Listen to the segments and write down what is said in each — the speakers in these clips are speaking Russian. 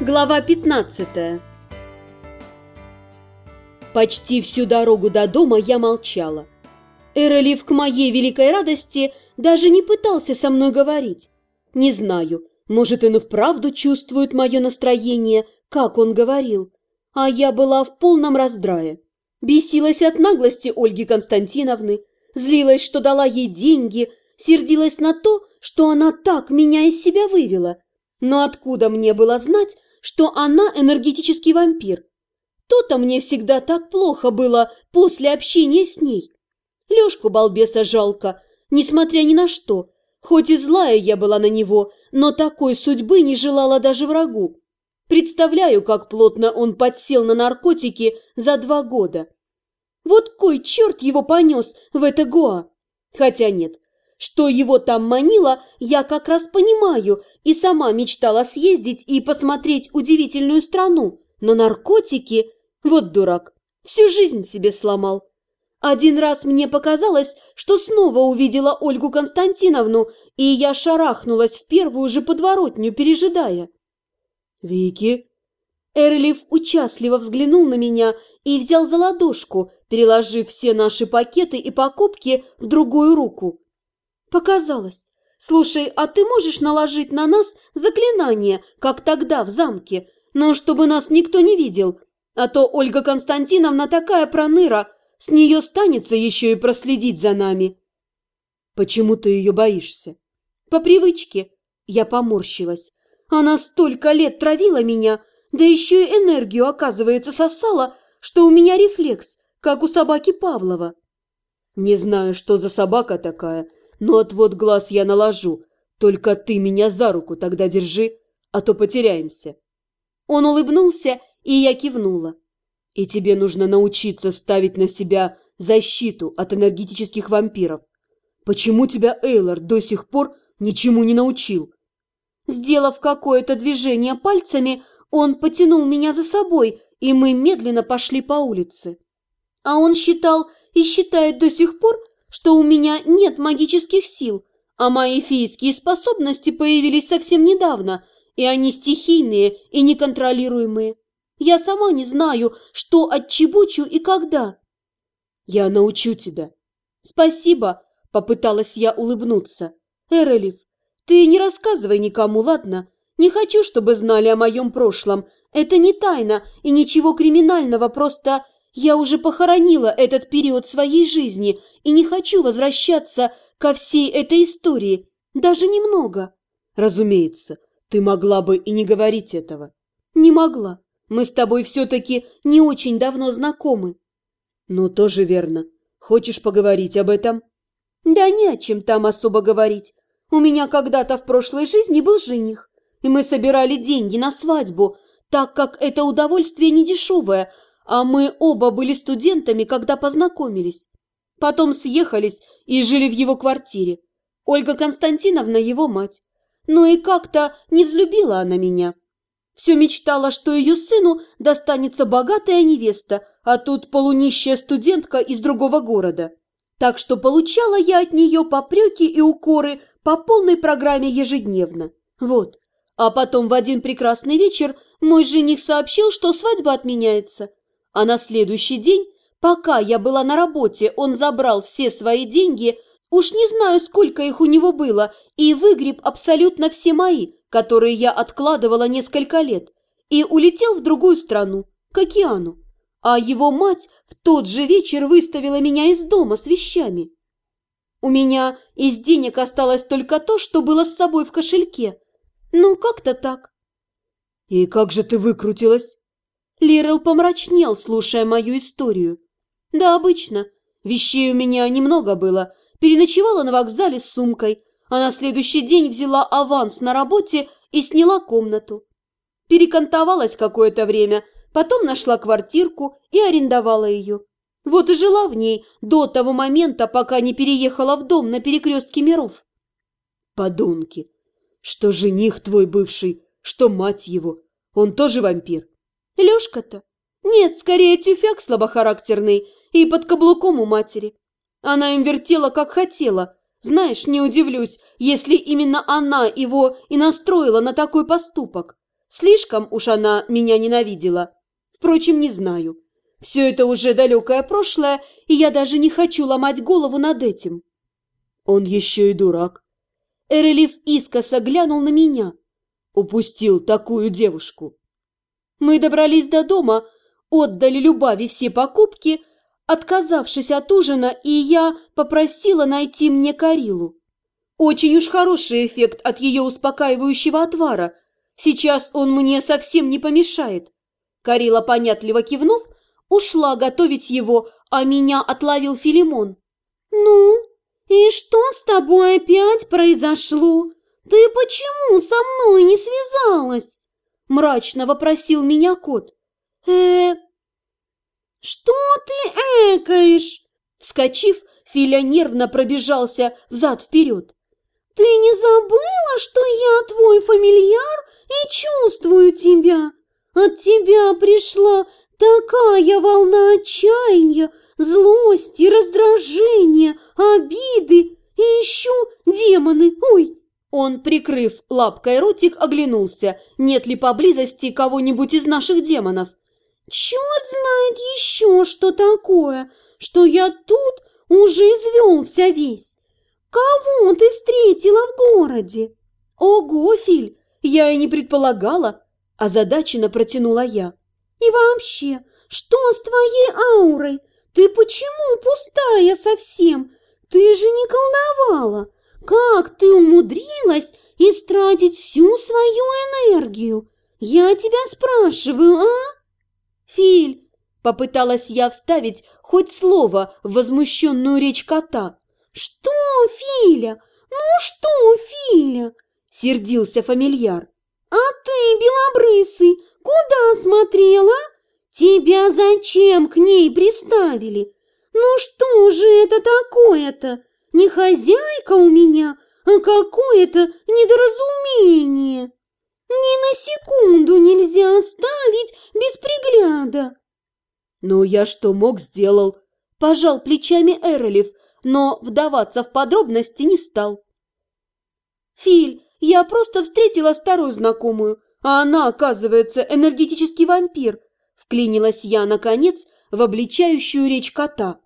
Глава 15 Почти всю дорогу до дома я молчала. Эролив к моей великой радости даже не пытался со мной говорить. Не знаю, может, он и вправду чувствует мое настроение, как он говорил. А я была в полном раздрае. Бесилась от наглости Ольги Константиновны, злилась, что дала ей деньги, сердилась на то, что она так меня из себя вывела. Но откуда мне было знать, что она энергетический вампир. То-то мне всегда так плохо было после общения с ней. Лёшку балбеса жалко, несмотря ни на что. Хоть и злая я была на него, но такой судьбы не желала даже врагу. Представляю, как плотно он подсел на наркотики за два года. Вот кой черт его понес в это Гоа? Хотя нет, что его там манило, я как раз понимаю, и сама мечтала съездить и посмотреть удивительную страну. Но наркотики... Вот дурак, всю жизнь себе сломал. Один раз мне показалось, что снова увидела Ольгу Константиновну, и я шарахнулась в первую же подворотню, пережидая. «Вики?» Эрлиф участливо взглянул на меня и взял за ладошку, переложив все наши пакеты и покупки в другую руку. Показалось. Слушай, а ты можешь наложить на нас заклинание, как тогда в замке, но чтобы нас никто не видел? А то Ольга Константиновна такая проныра, с нее станется еще и проследить за нами. Почему ты ее боишься? По привычке. Я поморщилась. Она столько лет травила меня, да еще и энергию, оказывается, сосала, что у меня рефлекс, как у собаки Павлова. Не знаю, что за собака такая, но отвод глаз я наложу. Только ты меня за руку тогда держи, а то потеряемся. Он улыбнулся, и я кивнула. И тебе нужно научиться ставить на себя защиту от энергетических вампиров. Почему тебя Эйлор до сих пор ничему не научил? Сделав какое-то движение пальцами, он потянул меня за собой, и мы медленно пошли по улице. А он считал и считает до сих пор, что у меня нет магических сил, а мои фейские способности появились совсем недавно, и они стихийные и неконтролируемые. Я сама не знаю, что отчебучу и когда. Я научу тебя. Спасибо, попыталась я улыбнуться. Эрелев, ты не рассказывай никому, ладно? Не хочу, чтобы знали о моем прошлом. Это не тайна и ничего криминального, просто я уже похоронила этот период своей жизни и не хочу возвращаться ко всей этой истории, даже немного. Разумеется, ты могла бы и не говорить этого. Не могла. Мы с тобой все-таки не очень давно знакомы. Ну, тоже верно. Хочешь поговорить об этом? Да не о чем там особо говорить. У меня когда-то в прошлой жизни был жених, и мы собирали деньги на свадьбу, так как это удовольствие не дешевое – а мы оба были студентами, когда познакомились. Потом съехались и жили в его квартире. Ольга Константиновна его мать. Ну и как-то не взлюбила она меня. Все мечтала, что ее сыну достанется богатая невеста, а тут полунищая студентка из другого города. Так что получала я от нее попреки и укоры по полной программе ежедневно. Вот. А потом в один прекрасный вечер мой жених сообщил, что свадьба отменяется. А на следующий день, пока я была на работе, он забрал все свои деньги, уж не знаю, сколько их у него было, и выгреб абсолютно все мои, которые я откладывала несколько лет, и улетел в другую страну, к океану. А его мать в тот же вечер выставила меня из дома с вещами. У меня из денег осталось только то, что было с собой в кошельке. Ну, как-то так. «И как же ты выкрутилась?» Лирел помрачнел, слушая мою историю. Да, обычно. Вещей у меня немного было. Переночевала на вокзале с сумкой, а на следующий день взяла аванс на работе и сняла комнату. Перекантовалась какое-то время, потом нашла квартирку и арендовала ее. Вот и жила в ней до того момента, пока не переехала в дом на перекрестке миров. Подонки! Что жених твой бывший, что мать его, он тоже вампир? Лёшка-то? Нет, скорее тюфяк слабохарактерный и под каблуком у матери. Она им вертела, как хотела. Знаешь, не удивлюсь, если именно она его и настроила на такой поступок. Слишком уж она меня ненавидела. Впрочем, не знаю. Все это уже далекое прошлое, и я даже не хочу ломать голову над этим. Он еще и дурак. Эрелив искоса глянул на меня. Упустил такую девушку. Мы добрались до дома, отдали Любави все покупки, отказавшись от ужина, и я попросила найти мне Карилу. Очень уж хороший эффект от ее успокаивающего отвара. Сейчас он мне совсем не помешает. Карила, понятливо кивнув, ушла готовить его, а меня отловил Филимон. «Ну, и что с тобой опять произошло? Ты почему со мной не связалась?» Мрачно вопросил меня кот. э «Что ты экаешь?» Вскочив, Филя нервно пробежался взад-вперед. «Ты не забыла, что я твой фамильяр и чувствую тебя? От тебя пришла такая волна отчаяния, злости, раздражения, обиды и еще демоны. Ой!» Он, прикрыв лапкой ротик, оглянулся, нет ли поблизости кого-нибудь из наших демонов. «Черт знает еще, что такое, что я тут уже извелся весь. Кого ты встретила в городе?» «Ого, Филь, я и не предполагала!» Озадаченно протянула я. «И вообще, что с твоей аурой? Ты почему пустая совсем? Ты же не колдовала. Как ты умудрилась истратить всю свою энергию? Я тебя спрашиваю, а?» «Филь!» – попыталась я вставить хоть слово в возмущенную речь кота. «Что, Филя? Ну что, Филя?» – сердился фамильяр. «А ты, белобрысый, куда смотрела? Тебя зачем к ней приставили? Ну что же это такое-то? Не хозяйка у меня, а какое-то недоразумение. Ни на секунду нельзя оставить без пригляда». «Ну, я что мог, сделал?» – пожал плечами Эролев, но вдаваться в подробности не стал. «Филь, я просто встретила старую знакомую, а она, оказывается, энергетический вампир. Вклинилась я, наконец, в обличающую речь кота.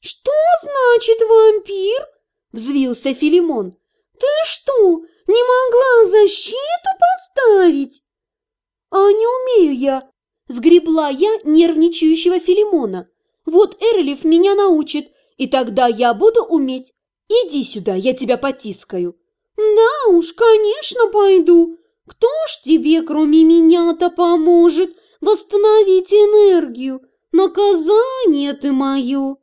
«Что значит вампир?» – взвился Филимон. «Ты что, не могла защиту поставить?» «А не умею я!» – сгребла я нервничающего Филимона. «Вот Эрлиф меня научит, и тогда я буду уметь. Иди сюда, я тебя потискаю». «Да уж, конечно, пойду. Кто ж тебе, кроме меня-то, поможет восстановить энергию? Наказание ты мое!»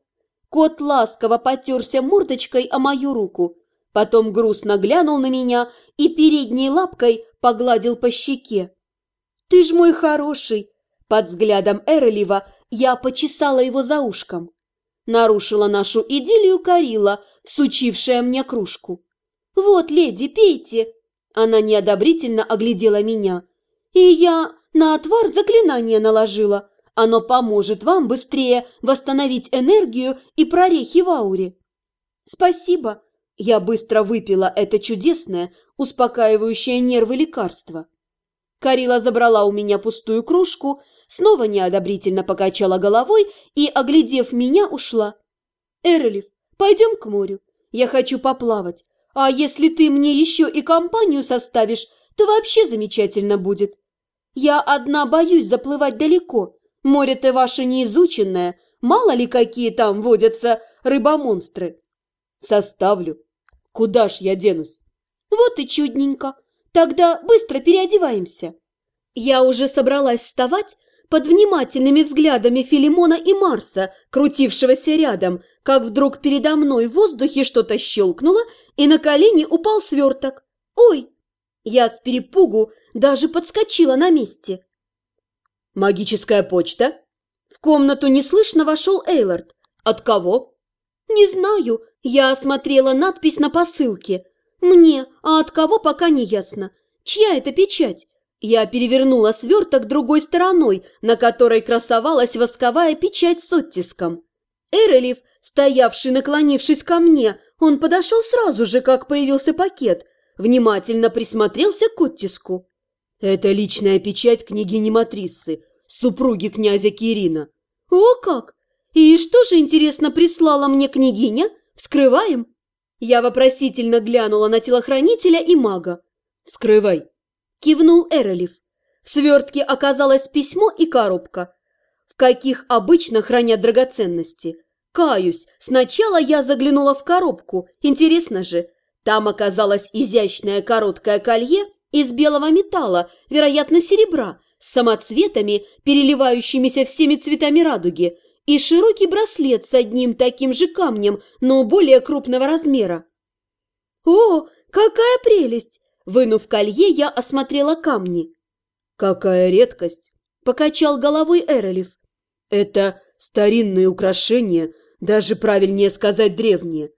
Кот ласково потерся мордочкой о мою руку, потом грустно глянул на меня и передней лапкой погладил по щеке. «Ты ж мой хороший!» Под взглядом Эролева я почесала его за ушком. Нарушила нашу идиллию Карила, всучившая мне кружку. «Вот, леди, пейте!» Она неодобрительно оглядела меня. «И я на отвар заклинание наложила. Оно поможет вам быстрее восстановить энергию и прорехи в ауре». «Спасибо!» Я быстро выпила это чудесное, успокаивающее нервы лекарство. Карила забрала у меня пустую кружку, снова неодобрительно покачала головой и, оглядев меня, ушла. «Эрелев, пойдем к морю. Я хочу поплавать. А если ты мне еще и компанию составишь, то вообще замечательно будет. Я одна боюсь заплывать далеко. Море-то ваше неизученное, мало ли какие там водятся рыбомонстры. Составлю. Куда ж я денусь? Вот и чудненько. Тогда быстро переодеваемся. Я уже собралась вставать, под внимательными взглядами Филимона и Марса, крутившегося рядом, как вдруг передо мной в воздухе что-то щелкнуло, и на колени упал сверток. «Ой!» Я с перепугу даже подскочила на месте. «Магическая почта?» В комнату неслышно вошел Эйлард. «От кого?» «Не знаю. Я осмотрела надпись на посылке. Мне, а от кого пока не ясно. Чья это печать? Я перевернула сверток другой стороной, на которой красовалась восковая печать с оттиском. Эрелев, стоявший, наклонившись ко мне, он подошел сразу же, как появился пакет, внимательно присмотрелся к оттиску. Это личная печать княгини Матрисы, супруги князя Кирина. О как! И что же, интересно, прислала мне княгиня? Вскрываем? Я вопросительно глянула на телохранителя и мага. «Вскрывай!» – кивнул Эролев. В свертке оказалось письмо и коробка, в каких обычно хранят драгоценности. Каюсь, сначала я заглянула в коробку, интересно же. Там оказалось изящное короткое колье из белого металла, вероятно, серебра, с самоцветами, переливающимися всеми цветами радуги, и широкий браслет с одним таким же камнем, но более крупного размера. «О, какая прелесть!» Вынув колье, я осмотрела камни. «Какая редкость!» – покачал головой Эролев. «Это старинные украшения, даже правильнее сказать древние.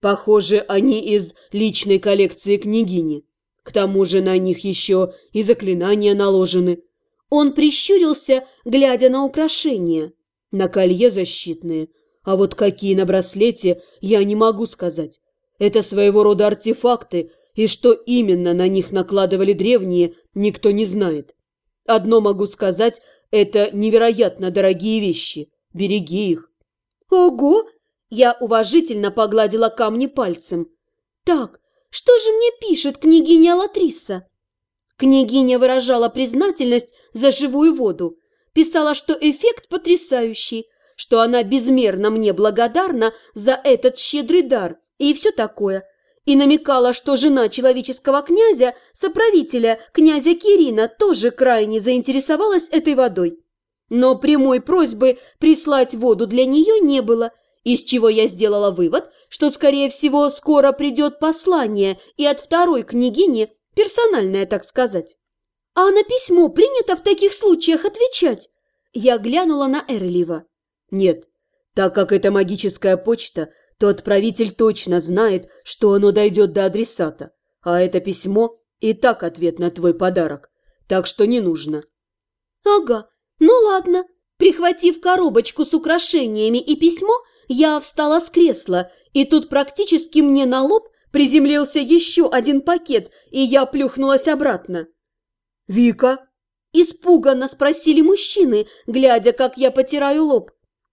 Похоже, они из личной коллекции княгини. К тому же на них еще и заклинания наложены». Он прищурился, глядя на украшения. На колье защитные, а вот какие на браслете, я не могу сказать. Это своего рода артефакты, и что именно на них накладывали древние, никто не знает. Одно могу сказать, это невероятно дорогие вещи. Береги их. Ого! Я уважительно погладила камни пальцем. Так, что же мне пишет княгиня Латриса? Княгиня выражала признательность за живую воду. Писала, что эффект потрясающий, что она безмерно мне благодарна за этот щедрый дар и все такое – и намекала, что жена человеческого князя, соправителя князя Кирина, тоже крайне заинтересовалась этой водой. Но прямой просьбы прислать воду для нее не было, из чего я сделала вывод, что, скорее всего, скоро придет послание и от второй княгини, персональное, так сказать. А на письмо принято в таких случаях отвечать? Я глянула на Эрлива. Нет, так как это магическая почта, то отправитель точно знает, что оно дойдет до адресата, а это письмо и так ответ на твой подарок, так что не нужно. Ага, ну ладно. Прихватив коробочку с украшениями и письмо, я встала с кресла, и тут практически мне на лоб приземлился еще один пакет, и я плюхнулась обратно. «Вика?» – испуганно спросили мужчины, глядя, как я потираю лоб.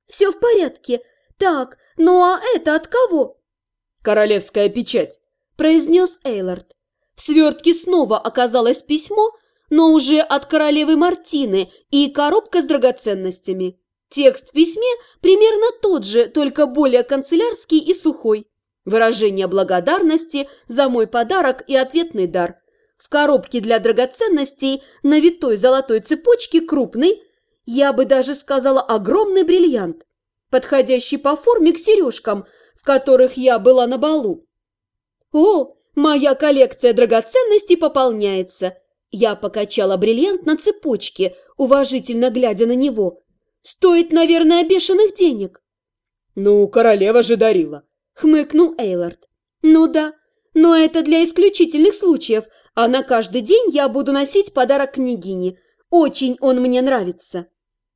«Все в порядке», «Так, ну а это от кого?» «Королевская печать», – произнес Эйлард. В свертке снова оказалось письмо, но уже от королевы Мартины и коробка с драгоценностями. Текст в письме примерно тот же, только более канцелярский и сухой. Выражение благодарности за мой подарок и ответный дар. В коробке для драгоценностей на витой золотой цепочке крупный, я бы даже сказала огромный бриллиант подходящий по форме к сережкам, в которых я была на балу. «О, моя коллекция драгоценностей пополняется!» Я покачала бриллиант на цепочке, уважительно глядя на него. «Стоит, наверное, бешеных денег». «Ну, королева же дарила», — хмыкнул Эйлард. «Ну да, но это для исключительных случаев, а на каждый день я буду носить подарок княгине. Очень он мне нравится».